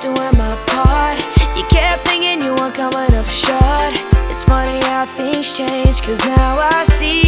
doing my part. You kept thinking you weren't coming up short. It's funny how things change Cause now I see